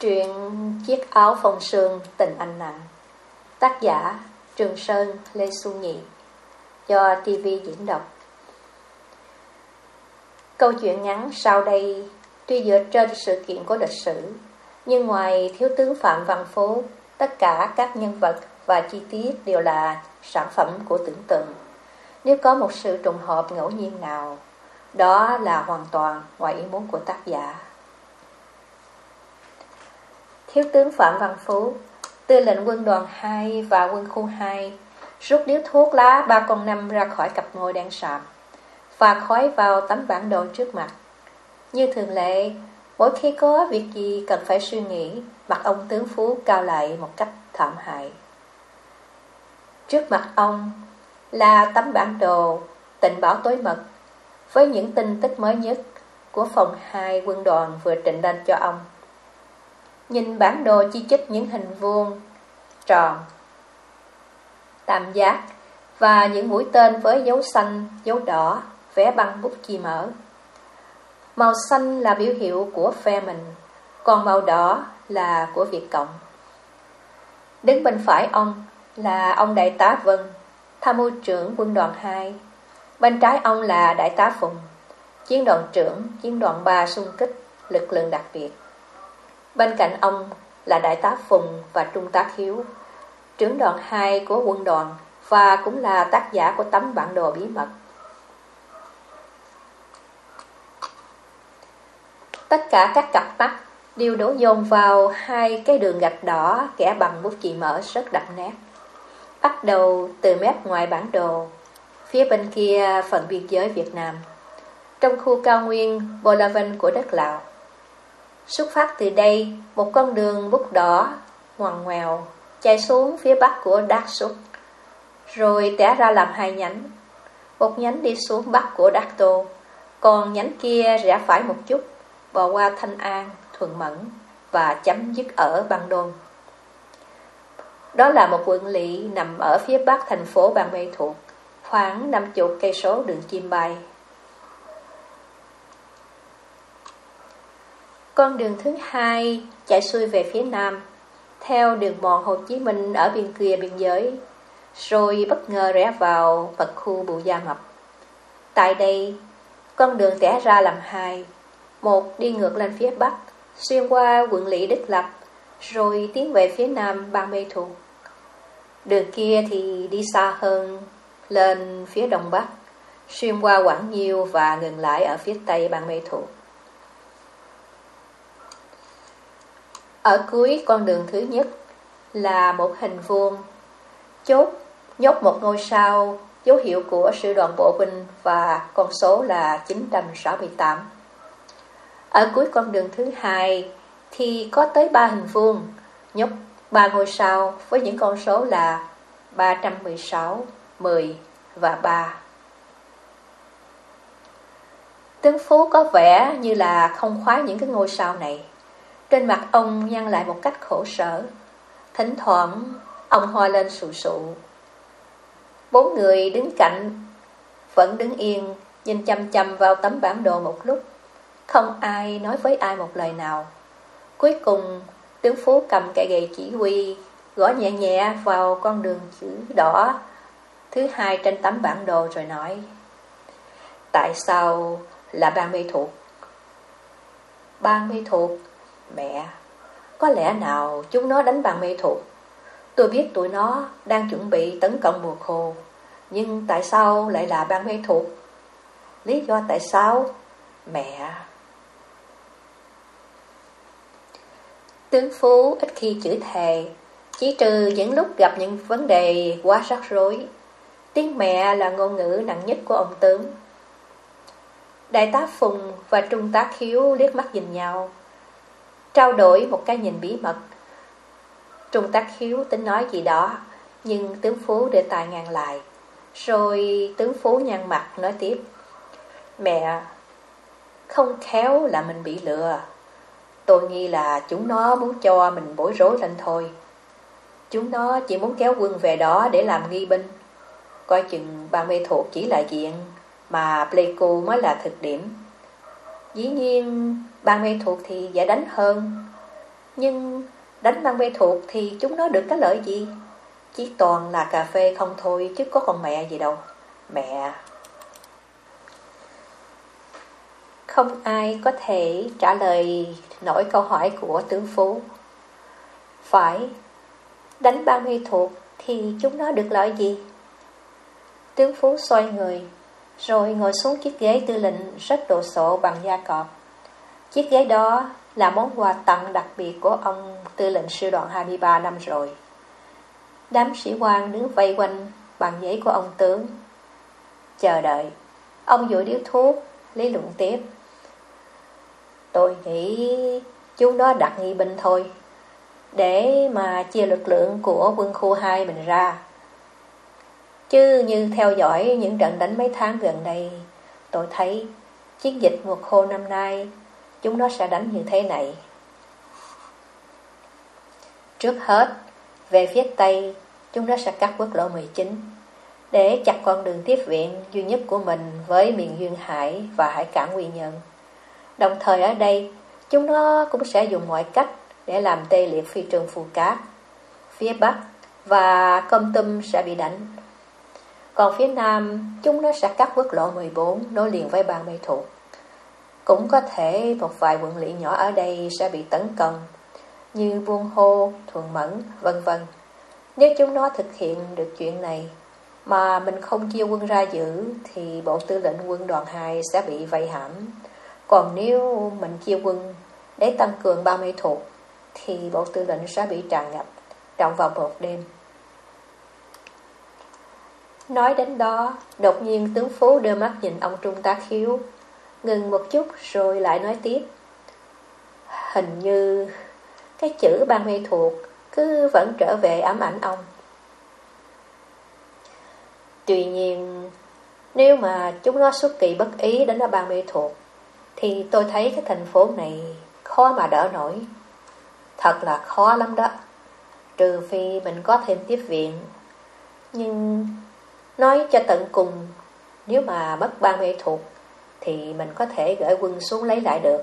Truyện Chiếc áo phong sương, tình anh nặng. Tác giả, Trường Sơn, Lê Xuân Nhị. Do TV diễn đọc. Câu chuyện ngắn sau đây, tuy dựa trên sự kiện của lịch sử, Nhưng ngoài thiếu tướng Phạm Văn Phố, Tất cả các nhân vật và chi tiết đều là sản phẩm của tưởng tượng. Nếu có một sự trùng hợp ngẫu nhiên nào, Đó là hoàn toàn ngoài ý muốn của tác giả. Thiếu tướng Phạm Văn Phú, tư lệnh quân đoàn 2 và quân khu 2, rút điếu thuốc lá ba con năm ra khỏi cặp ngồi đang sạm, và khói vào tấm bản đồ trước mặt. Như thường lệ, mỗi khi có việc gì cần phải suy nghĩ, mặt ông tướng Phú cao lại một cách thảm hại. Trước mặt ông là tấm bản đồ tình báo tối mật với những tin tức mới nhất của phòng 2 quân đoàn vừa trình lên cho ông. Nhìn bản đồ chi chích những hình vuông, tròn, tam giác và những mũi tên với dấu xanh, dấu đỏ vẽ bằng bút chì mở. Màu xanh là biểu hiệu của phe mình, còn màu đỏ là của Việt Cộng. Đứng bên phải ông là ông Đại tá Vân, tham mưu trưởng quân đoàn 2. Bên trái ông là Đại tá Phùng, chiến đoàn trưởng, chiến đoàn 3 xung kích, lực lượng đặc biệt. Bên cạnh ông là Đại tá Phùng và Trung tá Hiếu, trưởng đoàn 2 của quân đoàn và cũng là tác giả của tấm bản đồ bí mật. Tất cả các cặp mắt đều đổ dồn vào hai cái đường gạch đỏ kẻ bằng bút chì mở rất đậm nét. Bắt đầu từ mép ngoài bản đồ, phía bên kia phần biên giới Việt Nam, trong khu cao nguyên Bolaven của đất Lào. Xuất phát từ đây, một con đường bút đỏ, ngoằn ngoèo, chạy xuống phía bắc của Đắc Súc, rồi tẻ ra làm hai nhánh. Một nhánh đi xuống bắc của Đắc Tô, còn nhánh kia rẽ phải một chút, bò qua Thanh An, Thuận Mẫn và chấm dứt ở Băng Đôn. Đó là một quận lỵ nằm ở phía bắc thành phố Ban Mê Thuộc, khoảng 50 cây số đường chim bay. Con đường thứ hai chạy xuôi về phía nam, theo đường mòn Hồ Chí Minh ở bên kia biên giới, rồi bất ngờ rẽ vào vật khu Bù Gia Mập. Tại đây, con đường tẻ ra làm hai, một đi ngược lên phía bắc, xuyên qua quận lỵ Đức Lập, rồi tiến về phía nam Ban Mê Thuộc. Đường kia thì đi xa hơn, lên phía đông bắc, xuyên qua Quảng Nhiêu và ngừng lại ở phía tây Ban Mê Thuộc. Ở cuối con đường thứ nhất là một hình vuông, chốt, nhốt một ngôi sao, dấu hiệu của sư đoàn bộ binh và con số là 968. Ở cuối con đường thứ hai thì có tới ba hình vuông, nhốt ba ngôi sao với những con số là 316, 10 và 3. Tướng Phú có vẻ như là không khóa những cái ngôi sao này. Trên mặt ông nhăn lại một cách khổ sở. Thỉnh thoảng, Ông hoa lên sụ sụ. Bốn người đứng cạnh Vẫn đứng yên, Nhìn chăm chăm vào tấm bản đồ một lúc. Không ai nói với ai một lời nào. Cuối cùng, Tướng Phú cầm cây gậy chỉ huy, Gõ nhẹ nhẹ vào con đường chữ đỏ, Thứ hai trên tấm bản đồ rồi nói, Tại sao là ban mê thuộc? Ban mê thuộc Mẹ, có lẽ nào chúng nó đánh bằng mê thuộc? Tôi biết tụi nó đang chuẩn bị tấn công mùa khô, nhưng tại sao lại là ban mê thuộc? Lý do tại sao? Mẹ... Tướng Phú ít khi chữ thề, chỉ trừ những lúc gặp những vấn đề quá rắc rối. Tiếng mẹ là ngôn ngữ nặng nhất của ông tướng. Đại tá Phùng và Trung tá Khiếu liếc mắt nhìn nhau, trao đổi một cái nhìn bí mật. Trung tác hiếu tính nói gì đó, nhưng tướng Phú để tài ngàn lại. Rồi tướng Phú nhăn mặt nói tiếp. Mẹ, không khéo là mình bị lừa. Tôi nghi là chúng nó muốn cho mình bối rối lên thôi. Chúng nó chỉ muốn kéo quân về đó để làm nghi binh. Coi chừng ban mê thuộc chỉ là diện, mà Pleiku mới là thực điểm. Dĩ nhiên, ban mê thuộc thì dễ đánh hơn. Nhưng đánh băng mê thuộc thì chúng nó được cái lợi gì? Chỉ toàn là cà phê không thôi chứ có con mẹ gì đâu. Mẹ... Không ai có thể trả lời nổi câu hỏi của tướng Phú. Phải, đánh ban mê thuộc thì chúng nó được lợi gì? Tướng Phú xoay người, rồi ngồi xuống chiếc ghế tư lệnh rất đồ sộ bằng da cọp. Chiếc ghế đó là món quà tặng đặc biệt của ông tư lệnh sư đoàn 23 năm rồi. Đám sĩ quan đứng vây quanh bằng giấy của ông tướng. Chờ đợi, ông dụi điếu thuốc, lý luận tiếp. Tôi nghĩ chúng đó đặt nghị binh thôi, để mà chia lực lượng của quân khu 2 mình ra. Chứ như theo dõi những trận đánh mấy tháng gần đây, tôi thấy chiến dịch mùa khô năm nay chúng nó sẽ đánh như thế này. Trước hết, về phía Tây, chúng nó sẽ cắt quốc lộ 19 để chặt con đường tiếp viện duy nhất của mình với miền Duyên Hải và hải cảng Quy Nhơn. Đồng thời ở đây, chúng nó cũng sẽ dùng mọi cách để làm tê liệt phi trường phù cát. Phía Bắc và Công Tâm sẽ bị đánh. Còn phía Nam, chúng nó sẽ cắt quốc lộ 14 nối liền với bang Mê Thuộc. Cũng có thể một vài quận lỵ nhỏ ở đây sẽ bị tấn công, như Buôn Hô, Thuận Mẫn, vân vân. Nếu chúng nó thực hiện được chuyện này, mà mình không chia quân ra giữ, thì bộ tư lệnh quân đoàn 2 sẽ bị vây hãm. Còn nếu mình chia quân để tăng cường ba mươi thuộc, thì bộ tư lệnh sẽ bị tràn ngập trong vòng một đêm. Nói đến đó, đột nhiên tướng Phú đưa mắt nhìn ông Trung tá khiếu, ngừng một chút rồi lại nói tiếp. Hình như cái chữ ban mê thuộc cứ vẫn trở về ám ảnh ông. Tuy nhiên, nếu mà chúng nó xuất kỳ bất ý đến nó ban mê thuộc, thì tôi thấy cái thành phố này khó mà đỡ nổi. Thật là khó lắm đó. Trừ phi mình có thêm tiếp viện. Nhưng nói cho tận cùng, nếu mà mất ba mê thuộc, thì mình có thể gửi quân xuống lấy lại được.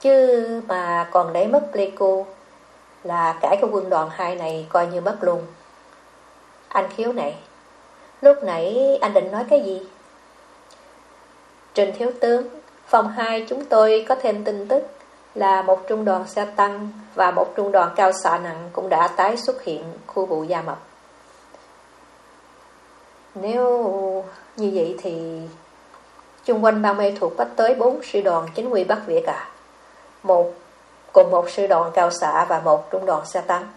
Chứ mà còn để mất Pleiku là cả cái quân đoàn hai này coi như mất luôn. Anh khiếu này, lúc nãy anh định nói cái gì? Trình thiếu tướng, phòng 2 chúng tôi có thêm tin tức là một trung đoàn xe tăng và một trung đoàn cao xạ nặng cũng đã tái xuất hiện khu vụ Gia Mập. Nếu như vậy thì chung quanh bang Mê thuộc bắt tới bốn sư đoàn chính quy Bắc Việt cả Một cùng một sư đoàn cao xạ và một trung đoàn xe tăng.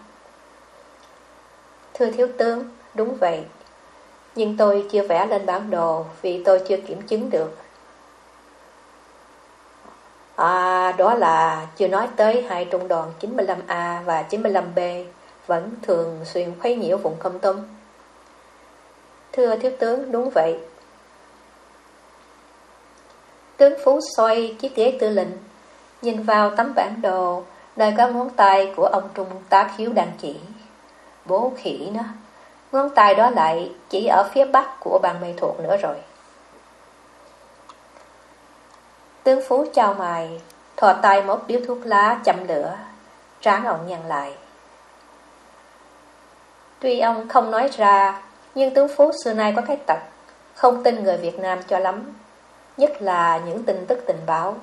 Thưa thiếu tướng, đúng vậy. Nhưng tôi chưa vẽ lên bản đồ vì tôi chưa kiểm chứng được. À, đó là chưa nói tới hai trung đoàn 95A và 95B vẫn thường xuyên khuấy nhiễu vùng công tâm. Thưa thiếu tướng, đúng vậy. Tướng Phú xoay chiếc ghế tư lệnh, nhìn vào tấm bản đồ, nơi có ngón tay của ông Trung tá khiếu đang chỉ. Bố khỉ nó, ngón tay đó lại chỉ ở phía bắc của bàn mê thuộc nữa rồi. Tướng Phú chào mày, thò tay một điếu thuốc lá chậm lửa, tráng ông nhăn lại. Tuy ông không nói ra, nhưng tướng Phú xưa nay có cái tật, không tin người Việt Nam cho lắm, nhất là những tin tức tình báo.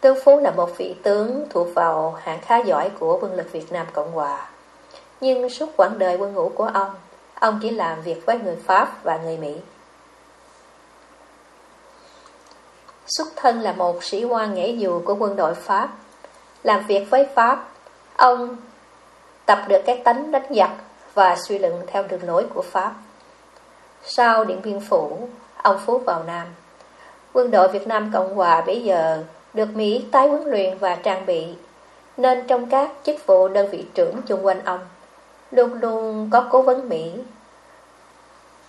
Tướng Phú là một vị tướng thuộc vào hạng khá giỏi của quân lực Việt Nam Cộng Hòa. Nhưng suốt quãng đời quân ngũ của ông, ông chỉ làm việc với người Pháp và người Mỹ. Xuất thân là một sĩ quan nhảy dù của quân đội Pháp. Làm việc với Pháp, ông tập được cái tánh đánh giặc và suy luận theo đường lối của Pháp. Sau Điện Biên Phủ, ông Phú vào Nam. Quân đội Việt Nam Cộng Hòa bây giờ được Mỹ tái huấn luyện và trang bị, nên trong các chức vụ đơn vị trưởng chung quanh ông, luôn luôn có cố vấn Mỹ.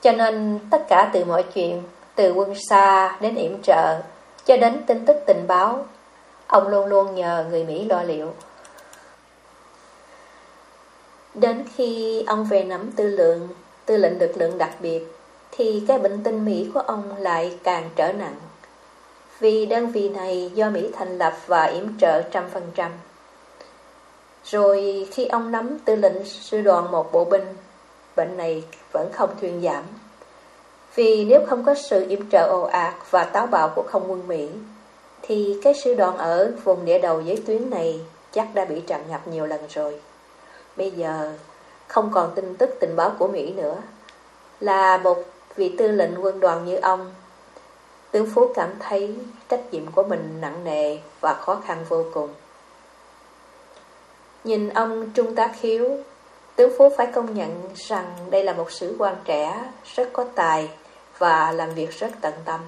Cho nên tất cả từ mọi chuyện, từ quân xa đến yểm trợ, cho đến tin tức tình báo, ông luôn luôn nhờ người Mỹ lo liệu. Đến khi ông về nắm tư lượng, tư lệnh lực lượng đặc biệt, thì cái bệnh tinh Mỹ của ông lại càng trở nặng. Vì đơn vị này do Mỹ thành lập và yểm trợ trăm phần trăm. Rồi khi ông nắm tư lệnh sư đoàn một bộ binh, bệnh này vẫn không thuyên giảm. Vì nếu không có sự yểm trợ ồ ạt và táo bạo của không quân Mỹ, thì cái sư đoàn ở vùng địa đầu giới tuyến này chắc đã bị tràn ngập nhiều lần rồi. Bây giờ không còn tin tức tình báo của Mỹ nữa. Là một vị tư lệnh quân đoàn như ông, tướng Phú cảm thấy trách nhiệm của mình nặng nề và khó khăn vô cùng. Nhìn ông Trung tá khiếu, tướng Phú phải công nhận rằng đây là một sĩ quan trẻ, rất có tài và làm việc rất tận tâm.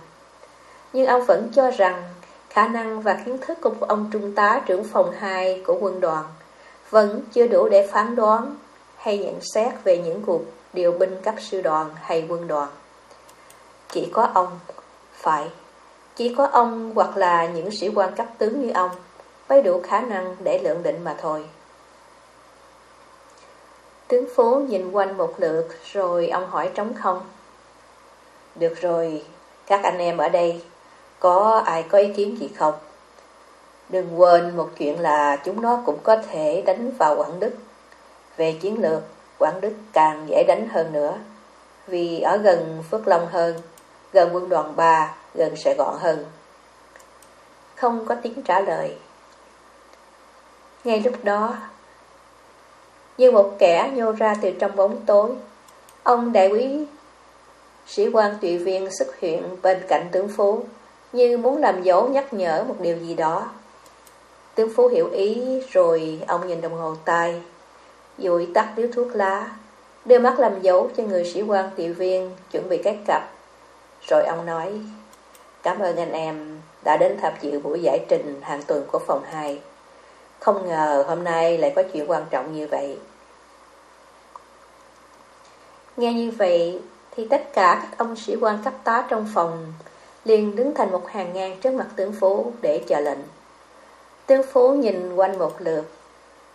Nhưng ông vẫn cho rằng khả năng và kiến thức của ông Trung tá trưởng phòng 2 của quân đoàn vẫn chưa đủ để phán đoán hay nhận xét về những cuộc điều binh cấp sư đoàn hay quân đoàn. Chỉ có ông, phải, chỉ có ông hoặc là những sĩ quan cấp tướng như ông mới đủ khả năng để lượng định mà thôi. Tướng phố nhìn quanh một lượt rồi ông hỏi trống không. Được rồi, các anh em ở đây, có ai có ý kiến gì không? Đừng quên một chuyện là chúng nó cũng có thể đánh vào Quảng Đức. Về chiến lược, Quảng Đức càng dễ đánh hơn nữa. Vì ở gần Phước Long hơn, gần quân đoàn 3, gần Sài Gòn hơn. Không có tiếng trả lời. Ngay lúc đó, như một kẻ nhô ra từ trong bóng tối, ông đại quý sĩ quan tùy viên xuất hiện bên cạnh tướng phú, như muốn làm dấu nhắc nhở một điều gì đó. Tướng Phú hiểu ý rồi ông nhìn đồng hồ tay, dụi tắt điếu thuốc lá, đưa mắt làm dấu cho người sĩ quan tiệu viên chuẩn bị các cặp. Rồi ông nói, cảm ơn anh em đã đến tham dự buổi giải trình hàng tuần của phòng 2. Không ngờ hôm nay lại có chuyện quan trọng như vậy. Nghe như vậy thì tất cả các ông sĩ quan cấp tá trong phòng liền đứng thành một hàng ngang trước mặt tướng phố để chờ lệnh. Tướng phố nhìn quanh một lượt.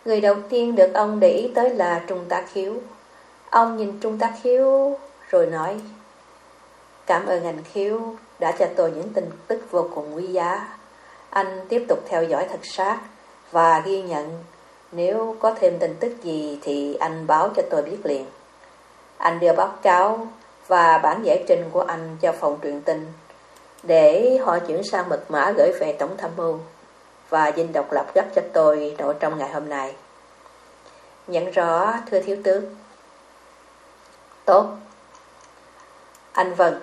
Người đầu tiên được ông để ý tới là Trung tá khiếu. Ông nhìn Trung tá khiếu rồi nói, Cảm ơn anh khiếu đã cho tôi những tin tức vô cùng quý giá. Anh tiếp tục theo dõi thật sát và ghi nhận. Nếu có thêm tin tức gì thì anh báo cho tôi biết liền. Anh đưa báo cáo và bản giải trình của anh cho phòng truyền tin để họ chuyển sang mật mã gửi về Tổng tham mưu và dinh độc lập gấp cho tôi nội trong ngày hôm nay. Nhận rõ, thưa thiếu tướng. Tốt. Anh Vân,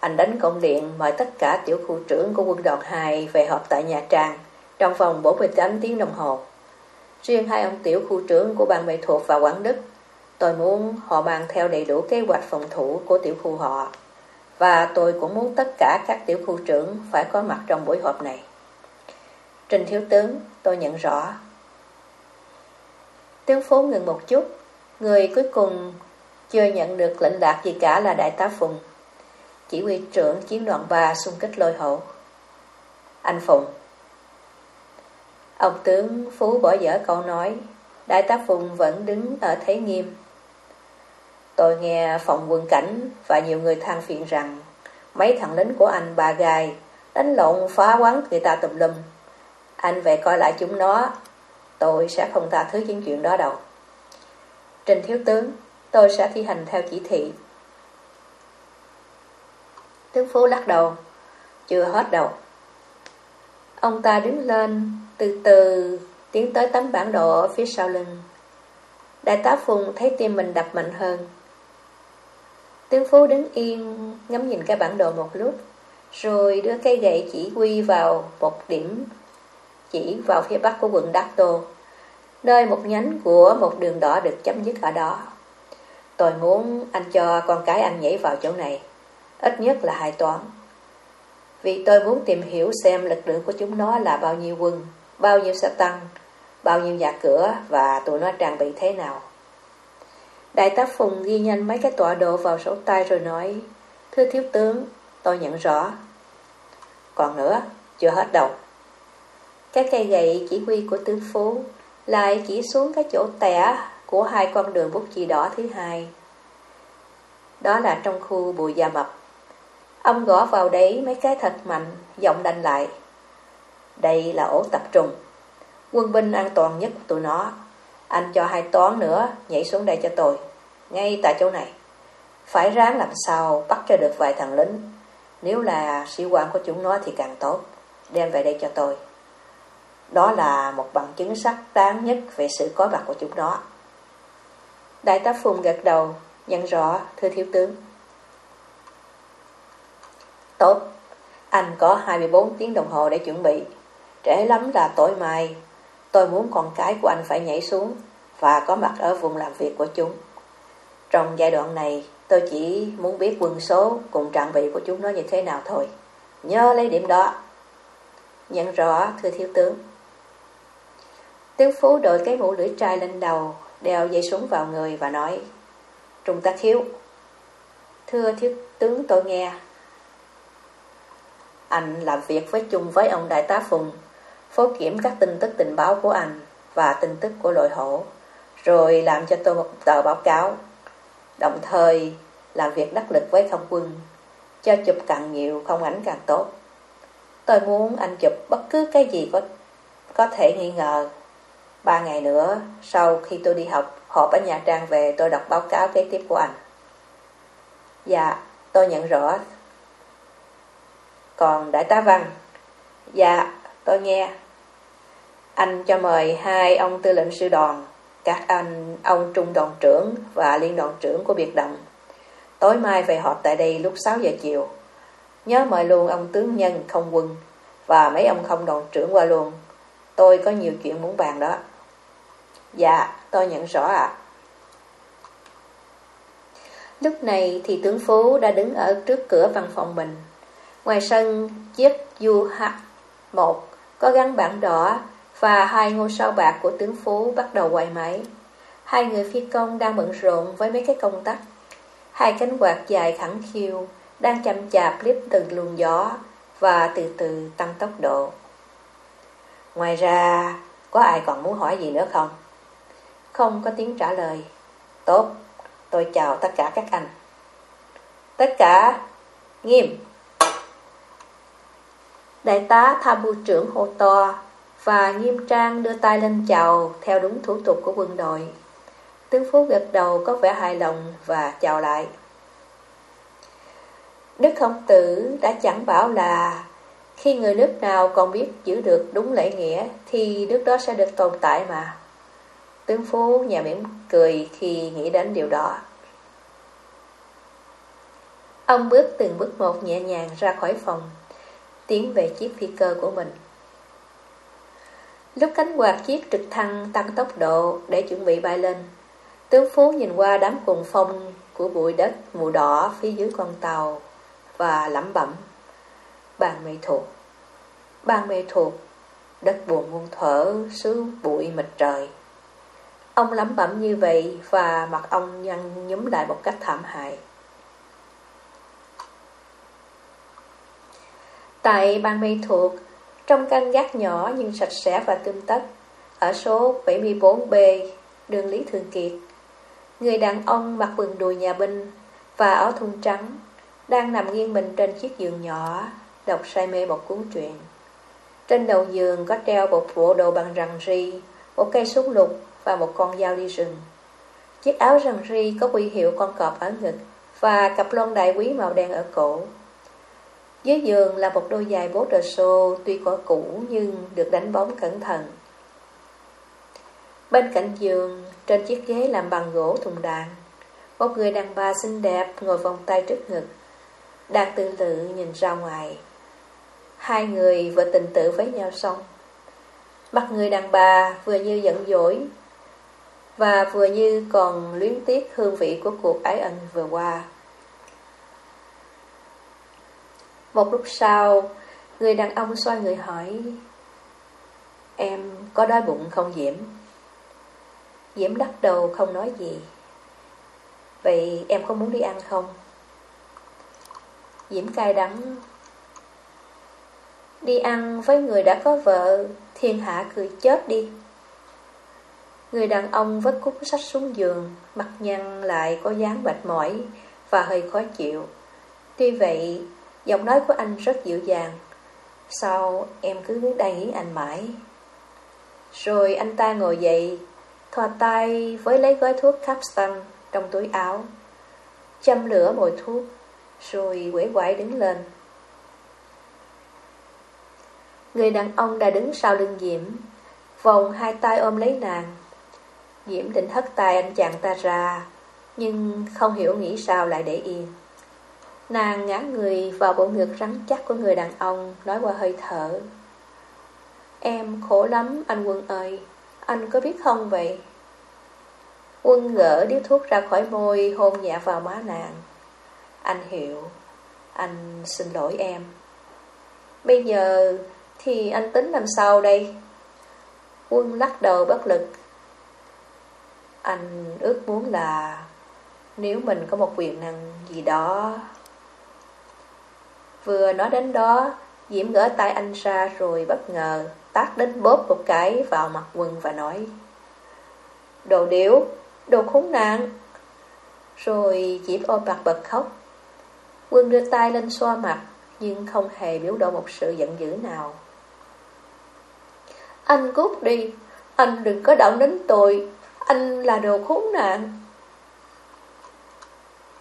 anh đánh công điện mời tất cả tiểu khu trưởng của quân đoàn 2 về họp tại Nhà Trang trong vòng 48 tiếng đồng hồ. Riêng hai ông tiểu khu trưởng của ban nghệ thuộc và Quảng Đức, tôi muốn họ mang theo đầy đủ kế hoạch phòng thủ của tiểu khu họ. Và tôi cũng muốn tất cả các tiểu khu trưởng phải có mặt trong buổi họp này. Trình thiếu tướng, tôi nhận rõ. Tướng phố ngừng một chút, người cuối cùng chưa nhận được lệnh lạc gì cả là Đại tá Phùng. Chỉ huy trưởng chiến đoàn 3 xung kích lôi hộ Anh Phùng. Ông tướng Phú bỏ dở câu nói, Đại tá Phùng vẫn đứng ở thế nghiêm. Tôi nghe phòng quân cảnh và nhiều người than phiền rằng mấy thằng lính của anh bà gai đánh lộn phá quán người ta tùm lum anh về coi lại chúng nó, Tôi sẽ không tha thứ những chuyện đó đâu. Trình thiếu tướng, Tôi sẽ thi hành theo chỉ thị. Tướng Phú lắc đầu, Chưa hết đâu. Ông ta đứng lên, Từ từ tiến tới tấm bản đồ ở phía sau lưng. Đại tá Phùng thấy tim mình đập mạnh hơn. Tướng Phú đứng yên, Ngắm nhìn cái bản đồ một lúc, Rồi đưa cây gậy chỉ huy vào một điểm chỉ vào phía bắc của quận Đắc Tô, nơi một nhánh của một đường đỏ được chấm dứt ở đó. Tôi muốn anh cho con cái anh nhảy vào chỗ này, ít nhất là hai toán. Vì tôi muốn tìm hiểu xem lực lượng của chúng nó là bao nhiêu quân, bao nhiêu xe tăng, bao nhiêu nhà cửa và tụi nó trang bị thế nào. Đại tá Phùng ghi nhanh mấy cái tọa độ vào sổ tay rồi nói Thưa thiếu tướng, tôi nhận rõ Còn nữa, chưa hết đâu cái cây gậy chỉ huy của tướng phố lại chỉ xuống cái chỗ tẻ của hai con đường bút chì đỏ thứ hai. Đó là trong khu bùi gia mập. Ông gõ vào đấy mấy cái thật mạnh, giọng đành lại. Đây là ổ tập trung. Quân binh an toàn nhất của tụi nó. Anh cho hai toán nữa nhảy xuống đây cho tôi Ngay tại chỗ này Phải ráng làm sao bắt cho được vài thằng lính Nếu là sĩ quan của chúng nó thì càng tốt Đem về đây cho tôi đó là một bằng chứng sắc đáng nhất Về sự có mặt của chúng nó. Đại tá Phùng gật đầu, Nhận rõ, thưa thiếu tướng. Tốt, Anh có 24 tiếng đồng hồ để chuẩn bị. Trễ lắm là tối mai. Tôi muốn con cái của anh phải nhảy xuống Và có mặt ở vùng làm việc của chúng. Trong giai đoạn này, Tôi chỉ muốn biết quân số Cùng trang bị của chúng nó như thế nào thôi. Nhớ lấy điểm đó. Nhận rõ, thưa thiếu tướng. Tướng Phú đội cái mũ lưỡi trai lên đầu Đeo dây súng vào người và nói Trung tá khiếu Thưa thiếu tướng tôi nghe Anh làm việc với chung với ông đại tá Phùng Phố kiểm các tin tức tình báo của anh và tin tức của lội hổ, rồi làm cho tôi một tờ báo cáo. Đồng thời làm việc đắc lực với không quân, cho chụp càng nhiều không ảnh càng tốt. Tôi muốn anh chụp bất cứ cái gì có có thể nghi ngờ. Ba ngày nữa, sau khi tôi đi học, họp ở nhà trang về tôi đọc báo cáo kế tiếp của anh. Dạ, tôi nhận rõ. Còn Đại tá Văn? Dạ, tôi nghe. Anh cho mời hai ông tư lệnh sư đoàn, các anh, ông trung đoàn trưởng và liên đoàn trưởng của biệt động. Tối mai về họp tại đây lúc 6 giờ chiều. Nhớ mời luôn ông tướng nhân không quân và mấy ông không đoàn trưởng qua luôn. Tôi có nhiều chuyện muốn bàn đó. Dạ, tôi nhận rõ ạ. Lúc này thì tướng Phú đã đứng ở trước cửa văn phòng mình. Ngoài sân, chiếc UH-1 có gắn bảng đỏ và hai ngôi sao bạc của tướng Phú bắt đầu quay máy. Hai người phi công đang bận rộn với mấy cái công tắc. Hai cánh quạt dài khẳng khiu đang chậm chạp liếp từng luồng gió và từ từ tăng tốc độ. Ngoài ra, có ai còn muốn hỏi gì nữa không? Không có tiếng trả lời. Tốt, tôi chào tất cả các anh. Tất cả, nghiêm. Đại tá tham mưu trưởng hô to và nghiêm trang đưa tay lên chào theo đúng thủ tục của quân đội. Tướng Phú gật đầu có vẻ hài lòng và chào lại. Đức Hồng Tử đã chẳng bảo là khi người nước nào còn biết giữ được đúng lễ nghĩa thì nước đó sẽ được tồn tại mà. Tướng Phú nhà mỉm cười khi nghĩ đến điều đó. Ông bước từng bước một nhẹ nhàng ra khỏi phòng, tiến về chiếc phi cơ của mình. Lúc cánh quạt chiếc trực thăng tăng tốc độ để chuẩn bị bay lên, tướng Phú nhìn qua đám cuồng phong của bụi đất mù đỏ phía dưới con tàu và lẩm bẩm. Bàn mê thuộc, bàn mê thuộc, đất buồn muôn thở xứ bụi mịt trời. Ông lẩm bẩm như vậy và mặt ông nhăn nhúm lại một cách thảm hại. Tại bang mây thuộc, trong căn gác nhỏ nhưng sạch sẽ và tươm tất, ở số 74B, đường Lý Thường Kiệt, người đàn ông mặc quần đùi nhà binh và áo thun trắng đang nằm nghiêng mình trên chiếc giường nhỏ, đọc say mê một cuốn truyện. Trên đầu giường có treo một bộ đồ bằng rằn ri, một cây súng lục và một con dao đi rừng. Chiếc áo rằn ri có quy hiệu con cọp ở ngực và cặp lông đại quý màu đen ở cổ. Dưới giường là một đôi giày bố trờ xô tuy có cũ nhưng được đánh bóng cẩn thận. Bên cạnh giường, trên chiếc ghế làm bằng gỗ thùng đạn, một người đàn bà xinh đẹp ngồi vòng tay trước ngực, đang tự lự nhìn ra ngoài. Hai người vừa tình tự với nhau xong. Mặt người đàn bà vừa như giận dỗi và vừa như còn luyến tiếc hương vị của cuộc ái ân vừa qua. Một lúc sau, người đàn ông xoay người hỏi Em có đói bụng không Diễm? Diễm đắc đầu không nói gì Vậy em có muốn đi ăn không? Diễm cay đắng Đi ăn với người đã có vợ Thiên hạ cười chết đi Người đàn ông vất cuốn sách xuống giường, Mặt nhăn lại có dáng mệt mỏi Và hơi khó chịu. Tuy vậy, Giọng nói của anh rất dịu dàng. Sao em cứ đang nghĩ anh mãi? Rồi anh ta ngồi dậy, Thò tay với lấy gói thuốc Capstan trong túi áo, Châm lửa mồi thuốc, Rồi quể quải đứng lên. Người đàn ông đã đứng sau lưng Diễm Vòng hai tay ôm lấy nàng. Diễm định hất tay anh chàng ta ra, Nhưng không hiểu nghĩ sao lại để yên. Nàng ngã người vào bộ ngực rắn chắc của người đàn ông, Nói qua hơi thở. Em khổ lắm, anh Quân ơi, Anh có biết không vậy? Quân gỡ điếu thuốc ra khỏi môi, Hôn nhẹ vào má nàng. Anh hiểu, Anh xin lỗi em. Bây giờ thì anh tính làm sao đây? Quân lắc đầu bất lực. Anh ước muốn là Nếu mình có một quyền năng gì đó. Vừa nói đến đó Diễm gỡ tay anh ra rồi bất ngờ Tát đến bóp một cái vào mặt quân và nói Đồ điếu, đồ khốn nạn. Rồi Diễm ôm mặt bật khóc. Quân đưa tay lên xoa mặt Nhưng không hề biểu lộ một sự giận dữ nào. Anh cút đi Anh đừng có động đến tôi. Anh là đồ khốn nạn.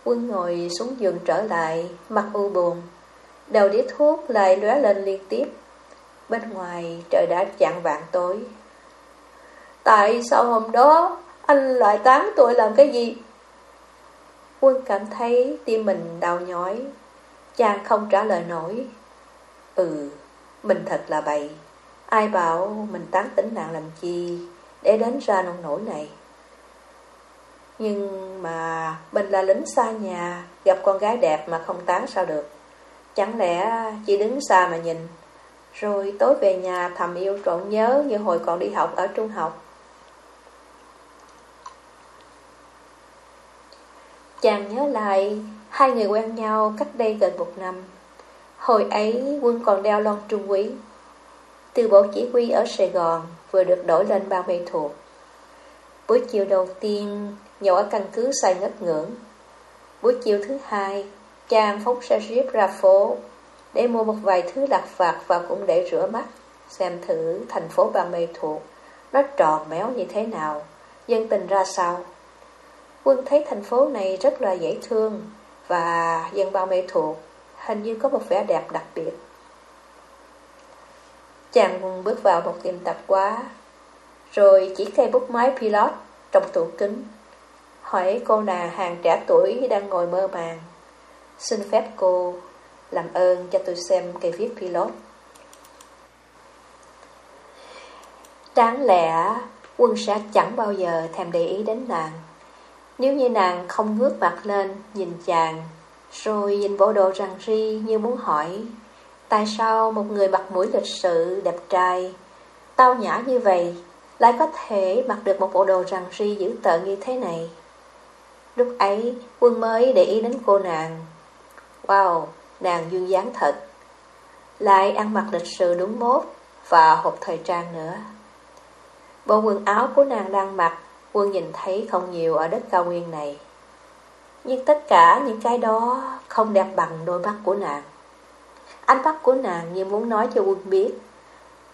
Quân ngồi xuống giường trở lại, Mặt u buồn. Đầu đĩa thuốc lại lóe lên liên tiếp. Bên ngoài trời đã chạng vạn tối. Tại sao hôm đó Anh lại tán tôi làm cái gì? Quân cảm thấy tim mình đau nhói. Chàng không trả lời nổi. Ừ Mình thật là bậy. Ai bảo mình tán tỉnh nạn làm chi Để đến ra nông nổi này? Nhưng mà Mình là lính xa nhà, Gặp con gái đẹp mà không tán sao được. Chẳng lẽ chỉ đứng xa mà nhìn, Rồi tối về nhà thầm yêu trộn nhớ Như hồi còn đi học ở trung học. Chàng nhớ lại, Hai người quen nhau cách đây gần một năm. Hồi ấy, quân còn đeo lon trung quý Từ bộ chỉ huy ở Sài Gòn Vừa được đổi lên ban mê thuộc. Buổi chiều đầu tiên Nhậu ở căn cứ say ngất ngưỡng Buổi chiều thứ hai Chàng phóng xe jeep ra phố để mua một vài thứ lặt vặt và cũng để rửa mắt, xem thử thành phố Ba Mê thuộc nó tròn méo như thế nào, dân tình ra sao. Quân thấy thành phố này rất là dễ thương và dân Ba Mê thuộc hình như có một vẻ đẹp đặc biệt. Chàng bước vào một tiệm tạp quá, rồi chỉ cây bút máy pilot trong tủ kính, hỏi cô nàng hàng trẻ tuổi đang ngồi mơ màng. Xin phép cô làm ơn cho tôi xem cây viết pilot. Đáng lẽ quân sẽ chẳng bao giờ thèm để ý đến nàng. Nếu như nàng không ngước mặt lên nhìn chàng Rồi nhìn bộ đồ rằng ri như muốn hỏi Tại sao một người mặt mũi lịch sự, đẹp trai Tao nhã như vậy Lại có thể mặc được một bộ đồ rằng ri dữ tợn như thế này? Lúc ấy quân mới để ý đến cô nàng Wow, nàng duyên dáng thật. Lại ăn mặc lịch sự đúng mốt và hộp thời trang nữa. Bộ quần áo của nàng đang mặc, quân nhìn thấy không nhiều ở đất cao nguyên này. Nhưng tất cả những cái đó không đẹp bằng đôi mắt của nàng. Ánh mắt của nàng như muốn nói cho quân biết,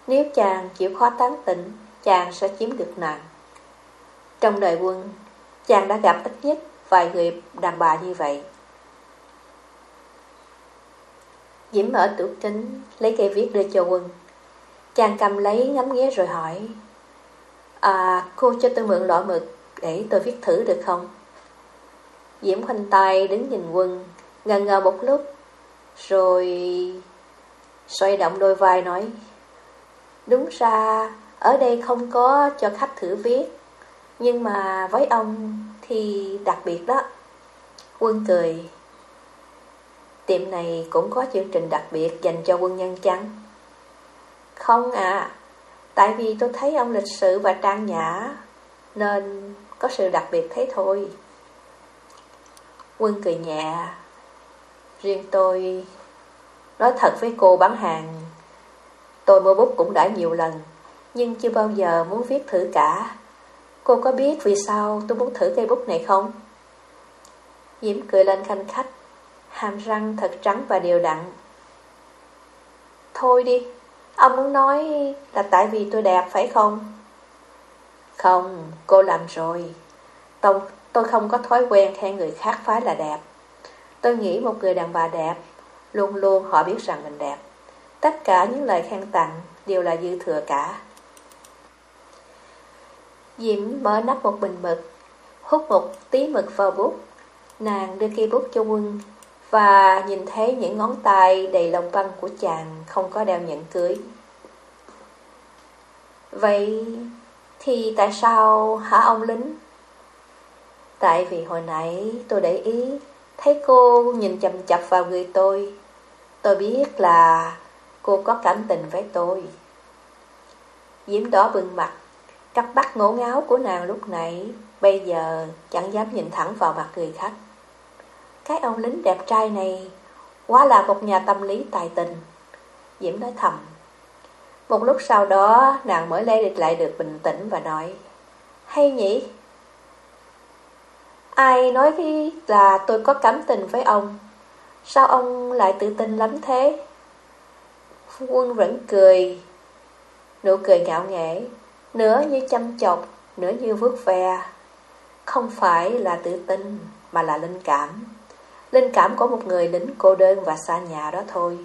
nếu chàng chịu khó tán tỉnh, chàng sẽ chiếm được nàng. Trong đời quân, chàng đã gặp ít nhất vài người đàn bà như vậy. Diễm mở tủ kính, lấy cây viết đưa cho quân. Chàng cầm lấy ngắm nghía rồi hỏi. À, cô cho tôi mượn lọ mực để tôi viết thử được không? Diễm khoanh tay đứng nhìn quân, ngần ngờ một lúc, rồi xoay động đôi vai nói. Đúng ra, ở đây không có cho khách thử viết, nhưng mà với ông thì đặc biệt đó. Quân cười, Tiệm này cũng có chương trình đặc biệt dành cho quân nhân chăng? Không à, tại vì tôi thấy ông lịch sự và trang nhã, nên có sự đặc biệt thế thôi. Quân cười nhẹ, riêng tôi nói thật với cô bán hàng, tôi mua bút cũng đã nhiều lần, nhưng chưa bao giờ muốn viết thử cả. Cô có biết vì sao tôi muốn thử cây bút này không? Diễm cười lên khanh khách hàm răng thật trắng và đều đặn. Thôi đi, ông muốn nói là tại vì tôi đẹp phải không? Không, cô làm rồi. Tôi, tôi không có thói quen khen người khác phái là đẹp. Tôi nghĩ một người đàn bà đẹp, luôn luôn họ biết rằng mình đẹp. Tất cả những lời khen tặng đều là dư thừa cả. Diễm mở nắp một bình mực, hút một tí mực vào bút. Nàng đưa cây bút cho quân và nhìn thấy những ngón tay đầy lòng băng của chàng không có đeo nhẫn cưới. Vậy thì tại sao hả ông lính? Tại vì hồi nãy tôi để ý Thấy cô nhìn chầm chập vào người tôi Tôi biết là cô có cảm tình với tôi Diễm đỏ bừng mặt Cặp mắt ngổ ngáo của nàng lúc nãy Bây giờ chẳng dám nhìn thẳng vào mặt người khách Cái ông lính đẹp trai này Quá là một nhà tâm lý tài tình, Diễm nói thầm. Một lúc sau đó, nàng mới lấy lại được bình tĩnh và nói, Hay nhỉ? Ai nói là tôi có cảm tình với ông? Sao ông lại tự tin lắm thế? Quân vẫn cười, Nụ cười ngạo nghễ. Nửa như chăm chọc, Nửa như vước ve. Không phải là tự tin, Mà là linh cảm. Linh cảm của một người lính cô đơn và xa nhà đó thôi.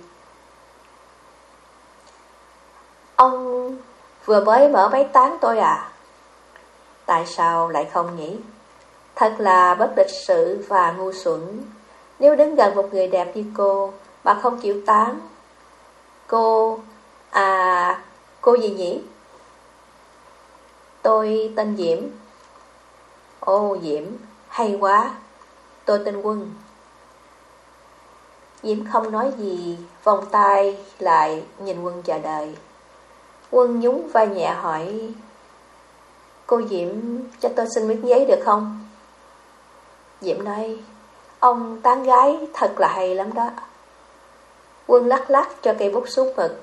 Ông vừa mới mở máy tán tôi à? Tại sao lại không nhỉ? Thật là bất lịch sự và ngu xuẩn. Nếu đứng gần một người đẹp như cô, Mà không chịu tán, Cô... À... Cô gì nhỉ? Tôi tên Diễm. Ô Diễm Hay quá. Tôi tên Quân. Diễm không nói gì Vòng tay lại nhìn Quân chờ đợi. Quân nhúng vai nhẹ hỏi Cô Diễm cho tôi xin miếng giấy được không? Diễm nói, ông tán gái thật là hay lắm đó. Quân lắc lắc cho cây bút xuống mực,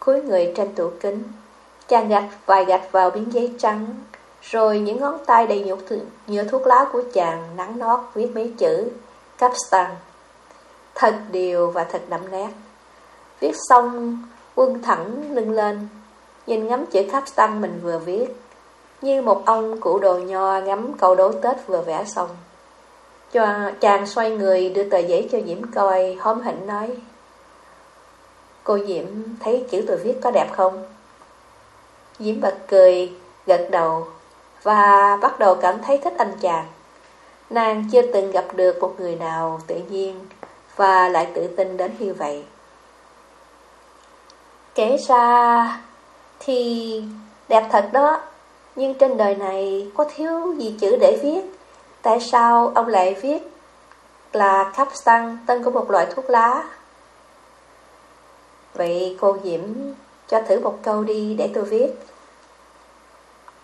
cúi người trên tủ kính, chàng gạch vài gạch vào miếng giấy trắng, rồi những ngón tay đầy nhựa, nhựa thuốc lá của chàng nắng nót viết mấy chữ Capstan. Thật điều và thật đậm nét. Viết xong, quân thẳng lưng lên, nhìn ngắm chữ Capstan mình vừa viết, như một ông cụ đồ nho ngắm câu đố Tết vừa vẽ xong. Cho chàng xoay người đưa tờ giấy cho Diễm coi, hóm hỉnh nói. Cô Diễm thấy chữ tôi viết có đẹp không? Diễm bật cười, gật đầu và bắt đầu cảm thấy thích anh chàng. Nàng chưa từng gặp được một người nào tự nhiên và lại tự tin đến như vậy. Kể ra thì đẹp thật đó, nhưng trên đời này có thiếu gì chữ để viết. Tại sao ông lại viết là khắp xăng tên của một loại thuốc lá? Vậy cô Diễm cho thử một câu đi để tôi viết.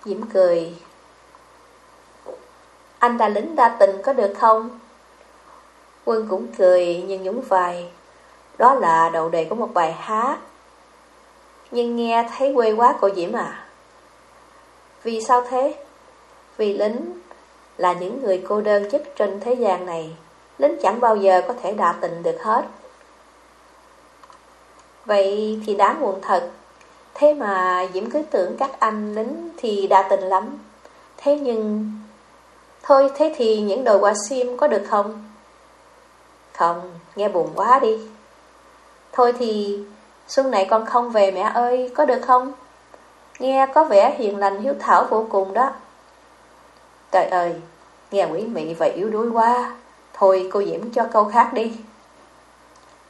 Diễm cười. Anh là lính đa tình có được không? Quân cũng cười nhưng nhún vai. Đó là đầu đề của một bài hát. Nhưng nghe thấy quê quá cô Diễm à. Vì sao thế? Vì lính là những người cô đơn nhất trên thế gian này, lính chẳng bao giờ có thể đa tình được hết. Vậy thì đáng buồn thật, thế mà Diễm cứ tưởng các anh lính thì đa tình lắm. Thế nhưng... Thôi thế thì những đồ quả sim có được không? Không, nghe buồn quá đi. Thôi thì xuân này con không về mẹ ơi, có được không? Nghe có vẻ hiền lành hiếu thảo vô cùng đó. Trời ơi, nghe quý mị và yếu đuối quá. Thôi cô Diễm cho câu khác đi.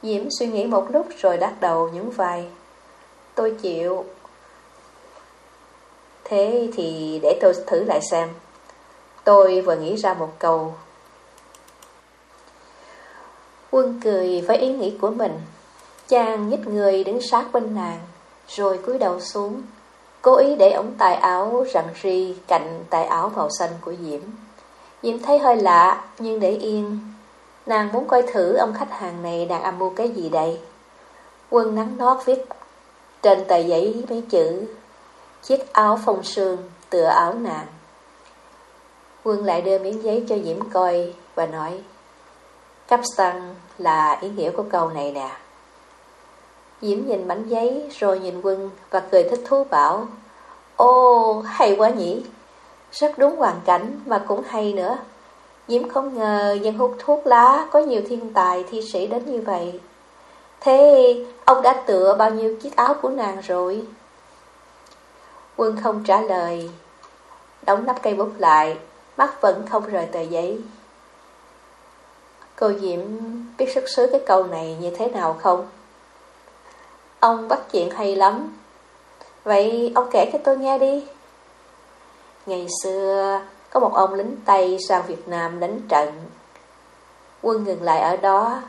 Diễm suy nghĩ một lúc rồi đắt đầu những vai. Tôi chịu. Thế thì để tôi thử lại xem. Tôi vừa nghĩ ra một câu. Quân cười với ý nghĩ của mình. Chàng nhích người đứng sát bên nàng, rồi cúi đầu xuống. Cố ý để ống tay áo rằng ri cạnh tay áo màu xanh của Diễm. Diễm thấy hơi lạ, nhưng để yên. Nàng muốn coi thử ông khách hàng này đang âm mưu cái gì đây. Quân nắng nót viết trên tờ giấy mấy chữ Chiếc áo phong sương tựa áo nàng. Quân lại đưa miếng giấy cho Diễm coi và nói Capstan là ý nghĩa của câu này nè. Diễm nhìn mảnh giấy rồi nhìn Quân và cười thích thú bảo Ô, hay quá nhỉ! Rất đúng hoàn cảnh mà cũng hay nữa. Diễm không ngờ dân hút thuốc lá có nhiều thiên tài thi sĩ đến như vậy. Thế ông đã tựa bao nhiêu chiếc áo của nàng rồi? Quân không trả lời. Đóng nắp cây bút lại, mắt vẫn không rời tờ giấy. Cô Diễm biết xuất xứ cái câu này như thế nào không? Ông bắt chuyện hay lắm. Vậy ông kể cho tôi nghe đi. Ngày xưa, có một ông lính Tây sang Việt Nam đánh trận. Quân ngừng lại ở đó,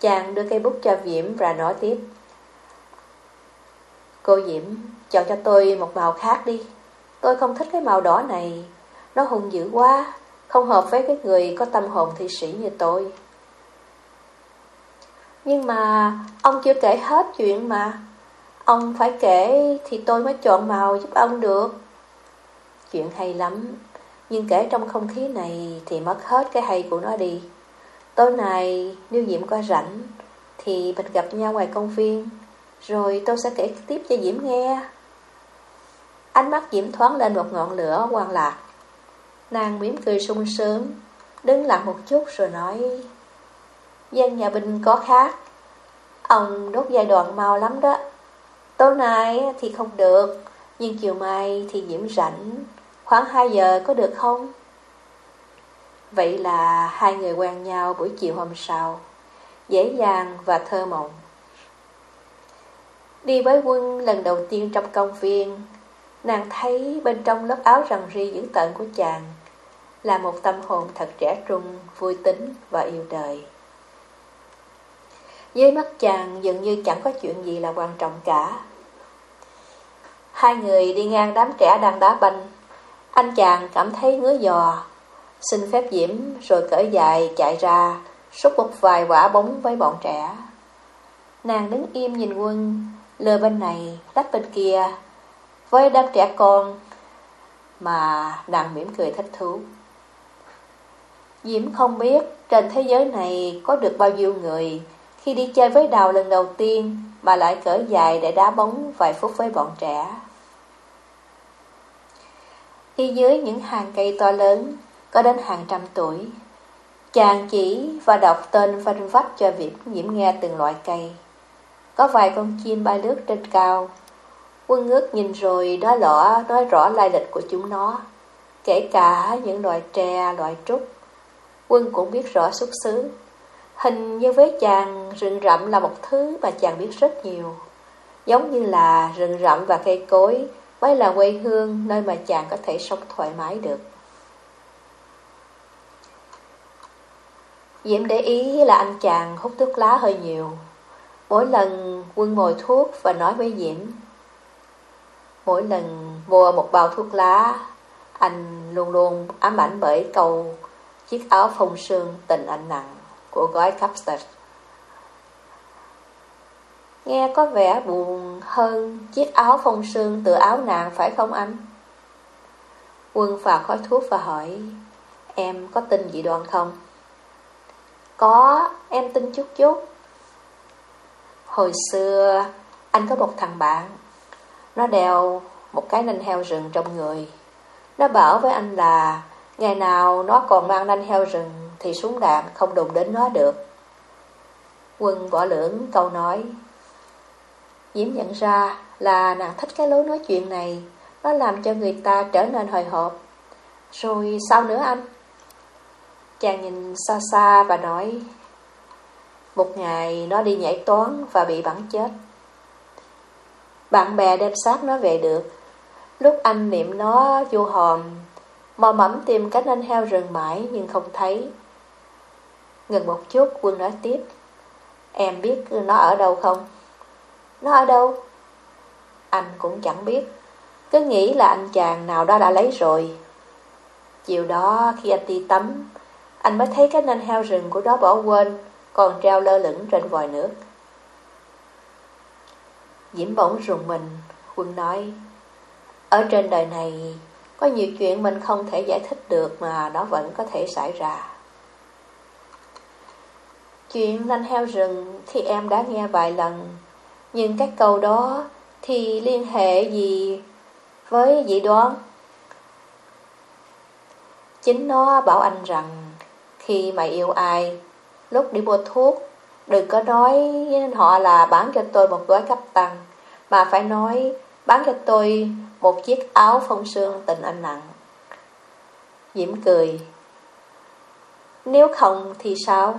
chàng đưa cây bút cho Diễm và nói tiếp. Cô Diễm, chọn cho tôi một màu khác đi. Tôi không thích cái màu đỏ này, nó hung dữ quá, không hợp với cái người có tâm hồn thi sĩ như tôi. Nhưng mà ông chưa kể hết chuyện mà. Ông phải kể thì tôi mới chọn màu giúp ông được. Chuyện hay lắm, nhưng kể trong không khí này thì mất hết cái hay của nó đi. Tối nay nếu Diễm có rảnh thì mình gặp nhau ngoài công viên, rồi tôi sẽ kể tiếp cho Diễm nghe. Ánh mắt Diễm thoáng lên một ngọn lửa quan lạc. Nàng mỉm cười sung sướng, đứng lặng một chút rồi nói Dân nhà binh có khác Ông đốt giai đoạn mau lắm đó Tối nay thì không được Nhưng chiều mai thì Diễm rảnh Khoảng 2 giờ có được không? Vậy là hai người quen nhau buổi chiều hôm sau. Dễ dàng và thơ mộng. Đi với quân lần đầu tiên trong công viên Nàng thấy bên trong lớp áo rằng ri dữ tợn của chàng Là một tâm hồn thật trẻ trung, vui tính và yêu đời. Dưới mắt chàng dường như chẳng có chuyện gì là quan trọng cả. Hai người đi ngang đám trẻ đang đá banh. Anh chàng cảm thấy ngứa giò. Xin phép Diễm rồi cởi dài chạy ra Xúc một vài quả bóng với bọn trẻ. Nàng đứng im nhìn quân lơ bên này, lách bên kia. Với đám trẻ con Mà nàng mỉm cười thích thú. Diễm không biết trên thế giới này có được bao nhiêu người Khi đi chơi với đào lần đầu tiên Mà lại cởi dài để đá bóng vài phút với bọn trẻ. Khi dưới những hàng cây to lớn Có đến hàng trăm tuổi Chàng chỉ và đọc tên vanh vách cho Diễm, Diễm nghe từng loại cây. Có vài con chim bay lướt trên cao. Quân ngước nhìn rồi đó lỏ nói rõ lai lịch của chúng nó Kể cả những loại tre, loại trúc. Quân cũng biết rõ xuất xứ. Hình như với chàng rừng rậm là một thứ mà chàng biết rất nhiều Giống như là rừng rậm và cây cối. Mới là quê hương, nơi mà chàng có thể sống thoải mái được. Diễm để ý là anh chàng hút thuốc lá hơi nhiều. Mỗi lần quân ngồi thuốc và nói với Diễm, Mỗi lần mua một bao thuốc lá, Anh luôn luôn ám ảnh bởi câu, Chiếc áo phong sương tình anh nặng của gói Capster. Nghe có vẻ buồn hơn chiếc áo phong sương từ áo nàng phải không anh? Quân phà khói thuốc và hỏi Em có tin dị đoan không? Có, em tin chút chút Hồi xưa anh có một thằng bạn Nó đeo một cái nanh heo rừng trong người Nó bảo với anh là Ngày nào nó còn mang nanh heo rừng Thì súng đạn không đụng đến nó được Quân bỏ lưỡng câu nói Diễm nhận ra là nàng thích cái lối nói chuyện này, Nó làm cho người ta trở nên hồi hộp Rồi sao nữa anh? Chàng nhìn xa xa và nói, Một ngày nó đi nhảy toán và bị bắn chết Bạn bè đem xác nó về được Lúc anh niệm nó vô hòm, Mò mẫm tìm cánh anh heo rừng mãi nhưng không thấy Ngừng một chút, quân nói tiếp, Em biết nó ở đâu không? Nó ở đâu? Anh cũng chẳng biết. Cứ nghĩ là anh chàng nào đó đã lấy rồi. Chiều đó khi anh đi tắm, Anh mới thấy cái nanh heo rừng của đó bỏ quên, Còn treo lơ lửng trên vòi nước. Diễm bỗng rùng mình, Quân nói, Ở trên đời này, Có nhiều chuyện mình không thể giải thích được Mà nó vẫn có thể xảy ra. Chuyện nanh heo rừng Thì em đã nghe vài lần. Nhưng các câu đó Thì liên hệ gì Với dị đoán Chính nó bảo anh rằng khi mày yêu ai, lúc đi mua thuốc, đừng có nói họ là bán cho tôi một gói cấp tăng, mà phải nói bán cho tôi một chiếc áo phong sương tình anh nặng. Diễm cười. Nếu không thì sao?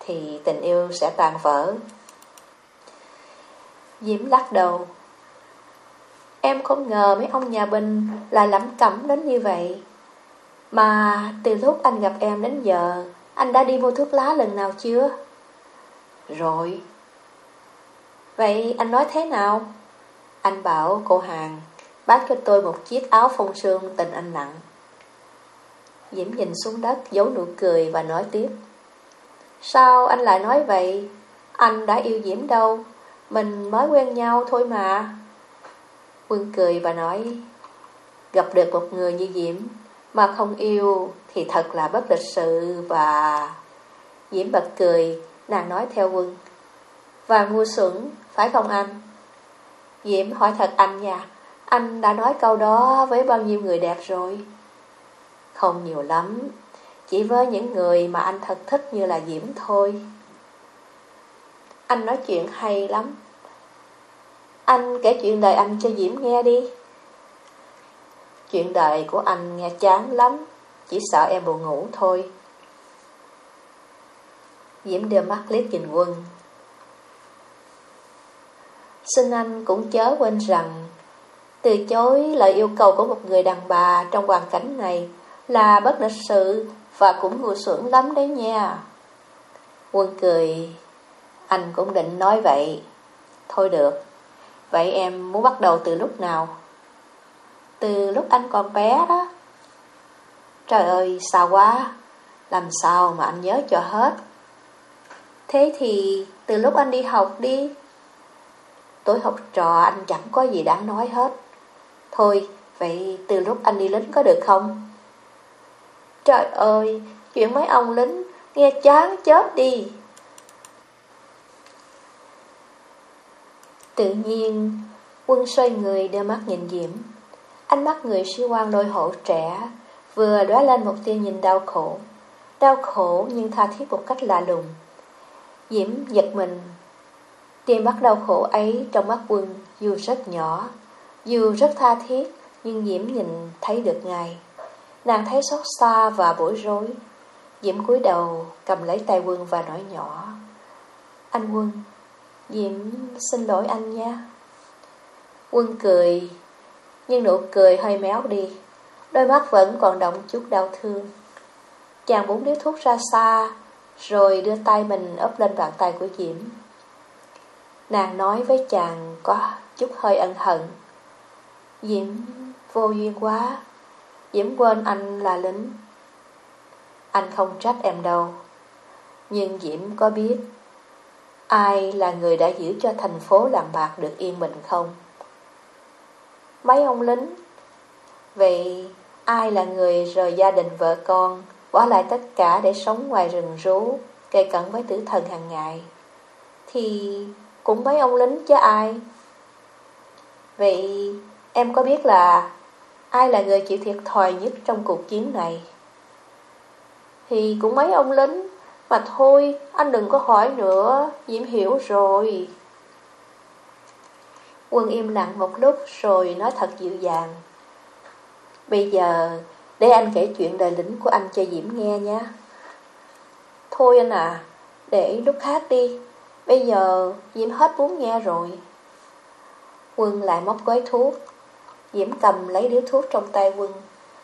Thì tình yêu sẽ tàn vỡ. Diễm lắc đầu. Em không ngờ mấy ông nhà Bình lại lắm cẩm đến như vậy. Mà từ lúc anh gặp em đến giờ, anh đã đi mua thuốc lá lần nào chưa? Rồi. Vậy anh nói thế nào? Anh bảo cô hàng bán cho tôi một chiếc áo phong sương tình anh nặng. Diễm nhìn xuống đất giấu nụ cười và nói tiếp. Sao anh lại nói vậy? Anh đã yêu Diễm đâu, mình mới quen nhau thôi mà. Quân cười và nói, gặp được một người như Diễm mà không yêu thì thật là bất lịch sự và... Diễm bật cười, nàng nói theo quân. Và ngu xuẩn, phải không anh? Diễm hỏi thật anh nha, anh đã nói câu đó với bao nhiêu người đẹp rồi? Không nhiều lắm, chỉ với những người mà anh thật thích như là Diễm thôi. Anh nói chuyện hay lắm. Anh kể chuyện đời anh cho Diễm nghe đi. Chuyện đời của anh nghe chán lắm, chỉ sợ em buồn ngủ thôi. Diễm đưa mắt liếc nhìn quân. Xin anh cũng chớ quên rằng, từ chối lời yêu cầu của một người đàn bà trong hoàn cảnh này là bất lịch sự và cũng ngu xuẩn lắm đấy nha. Quân cười, anh cũng định nói vậy. Thôi được, vậy em muốn bắt đầu từ lúc nào? Từ lúc anh còn bé đó. Trời ơi, xa quá, làm sao mà anh nhớ cho hết. Thế thì từ lúc anh đi học đi. Tối học trò anh chẳng có gì đáng nói hết. Thôi, vậy từ lúc anh đi lính có được không? Trời ơi, chuyện mấy ông lính nghe chán chết đi. Tự nhiên, quân xoay người đưa mắt nhìn Diễm. Ánh mắt người sĩ quan đôi hổ trẻ vừa đóa lên một tia nhìn đau khổ. Đau khổ nhưng tha thiết một cách lạ lùng. Diễm giật mình. Tia mắt đau khổ ấy trong mắt quân dù rất nhỏ, dù rất tha thiết, nhưng Diễm nhìn thấy được ngài. Nàng thấy xót xa và bối rối Diễm cúi đầu cầm lấy tay quân và nói nhỏ Anh quân Diễm, xin lỗi anh nha. Quân cười, Nhưng nụ cười hơi méo đi. Đôi mắt vẫn còn động chút đau thương. Chàng búng điếu thuốc ra xa, Rồi đưa tay mình ấp lên bàn tay của Diễm. Nàng nói với chàng có chút hơi ân hận. Diễm, vô duyên quá. Diễm quên anh là lính. Anh không trách em đâu. Nhưng Diễm có biết Ai là người đã giữ cho thành phố làm bạc được yên bình không? Mấy ông lính Vậy ai là người rời gia đình vợ con, Bỏ lại tất cả để sống ngoài rừng rú, kề cận với tử thần hàng ngày Thì cũng mấy ông lính chứ ai Vậy em có biết là Ai là người chịu thiệt thòi nhất trong cuộc chiến này? Thì cũng mấy ông lính mà thôi anh đừng có hỏi nữa. Diễm hiểu rồi. Quân im lặng một lúc rồi nói thật dịu dàng. Bây giờ để anh kể chuyện đời lính của anh cho Diễm nghe nha Thôi anh à Để lúc khác đi. Bây giờ Diễm hết muốn nghe rồi. Quân lại móc gói thuốc. Diễm cầm lấy điếu thuốc trong tay quân,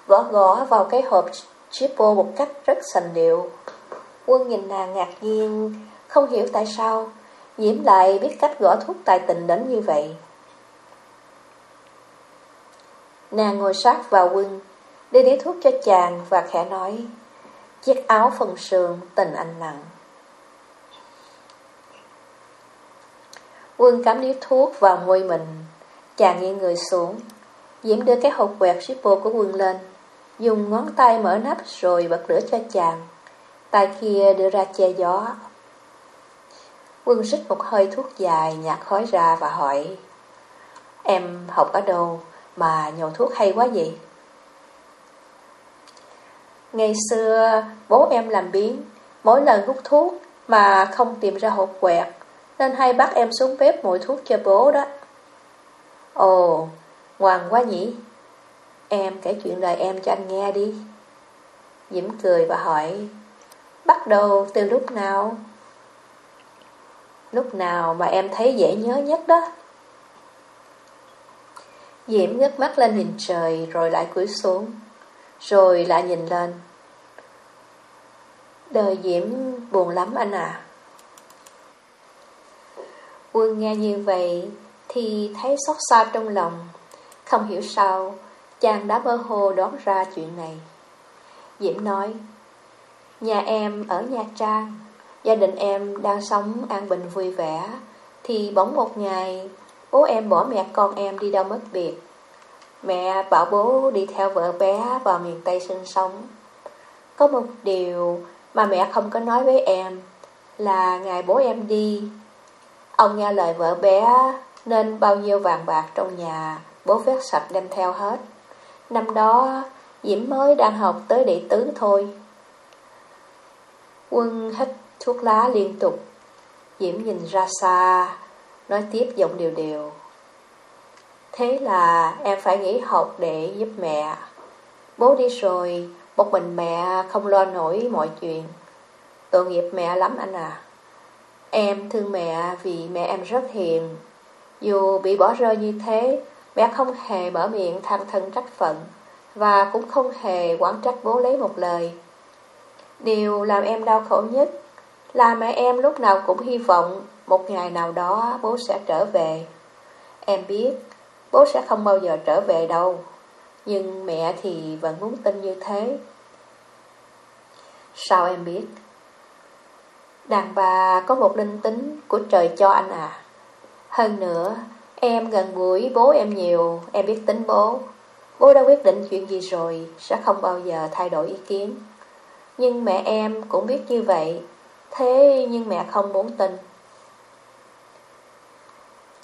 gõ gõ vào cái hộp chipo một cách rất sành điệu. Quân nhìn nàng ngạc nhiên, không hiểu tại sao Diễm lại biết cách gõ thuốc tài tình đến như vậy. Nàng ngồi sát vào quân, đi đĩa thuốc cho chàng và khẽ nói, chiếc áo phần sườn tình anh nặng. Quân cắm điếu thuốc vào môi mình, chàng nghiêng người xuống, Diễm đưa cái hộp quẹt shippo của quân lên Dùng ngón tay mở nắp rồi bật lửa cho chàng Tay kia đưa ra che gió. Quân xích một hơi thuốc dài nhạt khói ra và hỏi, Em học ở đâu mà nhầu thuốc hay quá vậy? Ngày xưa bố em làm biến Mỗi lần hút thuốc Mà không tìm ra hộp quẹt, Nên hay bắt em xuống bếp mùi thuốc cho bố đó. Ồ, Ngoan quá nhỉ. Em kể chuyện đời em cho anh nghe đi. Diễm cười và hỏi Bắt đầu từ lúc nào? Lúc nào mà em thấy dễ nhớ nhất đó? Diễm ngước mắt lên nhìn trời, rồi lại cúi xuống, Rồi lại nhìn lên. Đời Diễm buồn lắm anh à Quân nghe như vậy Thì thấy xót xa trong lòng. Không hiểu sao, Chàng đã mơ hồ đoán ra chuyện này. Diễm nói Nhà em ở Nha Trang. Gia đình em đang sống an bình vui vẻ. Thì bỗng một ngày, Bố em bỏ mẹ con em đi đâu mất biệt. Mẹ bảo bố đi theo vợ bé vào miền Tây sinh sống. Có một điều mà mẹ không có nói với em Là ngày bố em đi, Ông nghe lời vợ bé Nên bao nhiêu vàng bạc trong nhà Bố vét sạch đem theo hết. Năm đó, Diễm mới đang học tới đệ tứ thôi. Quân hít thuốc lá liên tục. Diễm nhìn ra xa, Nói tiếp giọng điều điều Thế là em phải nghỉ học để giúp mẹ. Bố đi rồi, Một mình mẹ không lo nổi mọi chuyện. Tội nghiệp mẹ lắm anh à. Em thương mẹ vì mẹ em rất hiền. Dù bị bỏ rơi như thế, Mẹ không hề mở miệng than thân trách phận Và cũng không hề quán trách bố lấy một lời. Điều làm em đau khổ nhất Là mẹ em lúc nào cũng hy vọng Một ngày nào đó bố sẽ trở về. Em biết Bố sẽ không bao giờ trở về đâu, Nhưng mẹ thì vẫn muốn tin như thế. Sao em biết? Đàn bà có một linh tính của trời cho anh à. Hơn nữa, Em gần gũi bố em nhiều, Em biết tính bố. Bố đã quyết định chuyện gì rồi Sẽ không bao giờ thay đổi ý kiến. Nhưng mẹ em cũng biết như vậy. Thế nhưng mẹ không muốn tin.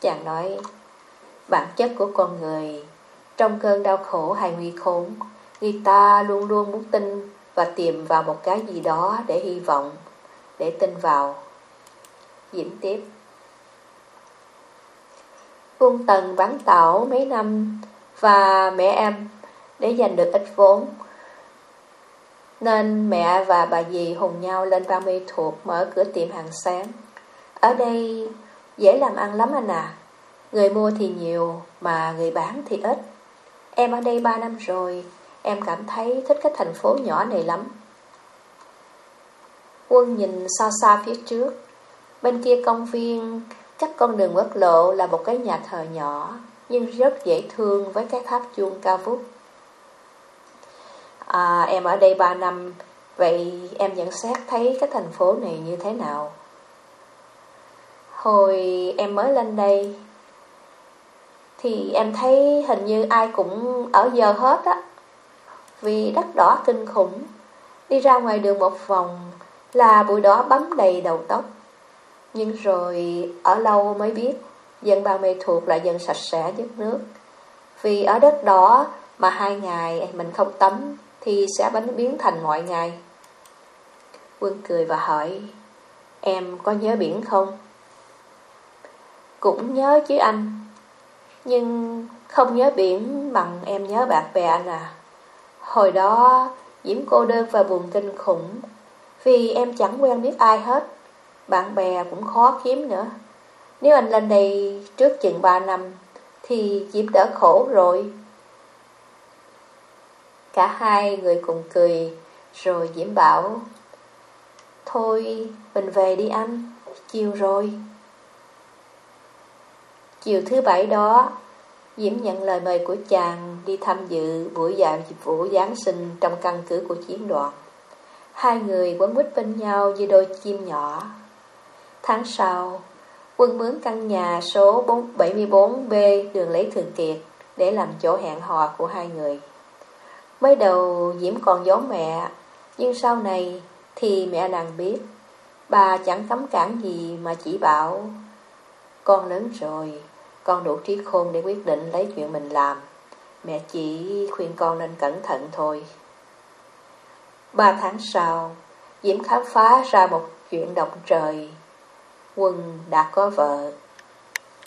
Chàng nói, Bản chất của con người, Trong cơn đau khổ hay nguy khốn, Người ta luôn luôn muốn tin Và tìm vào một cái gì đó để hy vọng, Để tin vào. Diễm tiếp. Quân Tần bán tảo mấy năm Và mẹ em Để giành được ít vốn. Nên mẹ và bà dì hùng nhau lên Ban Mê Thuộc Mở cửa tiệm hàng sáng. Ở đây dễ làm ăn lắm anh à. Người mua thì nhiều Mà người bán thì ít. Em ở đây 3 năm rồi, Em cảm thấy thích cái thành phố nhỏ này lắm. Quân nhìn xa xa phía trước. Bên kia công viên Cách con đường quốc lộ là một cái nhà thờ nhỏ, Nhưng rất dễ thương với cái tháp chuông cao vút. À em ở đây 3 năm, Vậy em nhận xét thấy cái thành phố này như thế nào? Hồi em mới lên đây, Thì em thấy hình như ai cũng ở giờ hết á, Vì đất đỏ kinh khủng. Đi ra ngoài đường một vòng Là bụi đỏ bấm đầy đầu tóc. Nhưng rồi ở lâu mới biết Dân Ban Mê Thuộc là dân sạch sẽ nhất nước. Vì ở đất đỏ mà hai ngày mình không tắm thì sẽ bánh biến thành mọi ngày. Quân cười và hỏi, Em có nhớ biển không? Cũng nhớ chứ anh, Nhưng không nhớ biển bằng em nhớ bạn bè anh à. Hồi đó Diễm cô đơn và buồn kinh khủng, Vì em chẳng quen biết ai hết, Bạn bè cũng khó kiếm nữa. Nếu anh lên đây trước chừng 3 năm Thì Diễm đỡ khổ rồi. Cả hai người cùng cười, Rồi Diễm bảo, Thôi, mình về đi anh, Chiều rồi. Chiều thứ bảy đó, Diễm nhận lời mời của chàng Đi tham dự buổi dạo dịch vụ Giáng sinh Trong căn cứ của chiến đoàn. Hai người quấn quýt bên nhau Như đôi chim nhỏ. Tháng sau, Quân mướn căn nhà số 74B Đường Lấy Thường Kiệt Để làm chỗ hẹn hò của hai người. Mới đầu Diễm còn giấu mẹ Nhưng sau này Thì mẹ nàng biết Bà chẳng cấm cản gì mà chỉ bảo Con lớn rồi Con đủ trí khôn để quyết định lấy chuyện mình làm Mẹ chỉ khuyên con nên cẩn thận thôi Ba tháng sau, Diễm khám phá ra một chuyện động trời. Quân đã có vợ.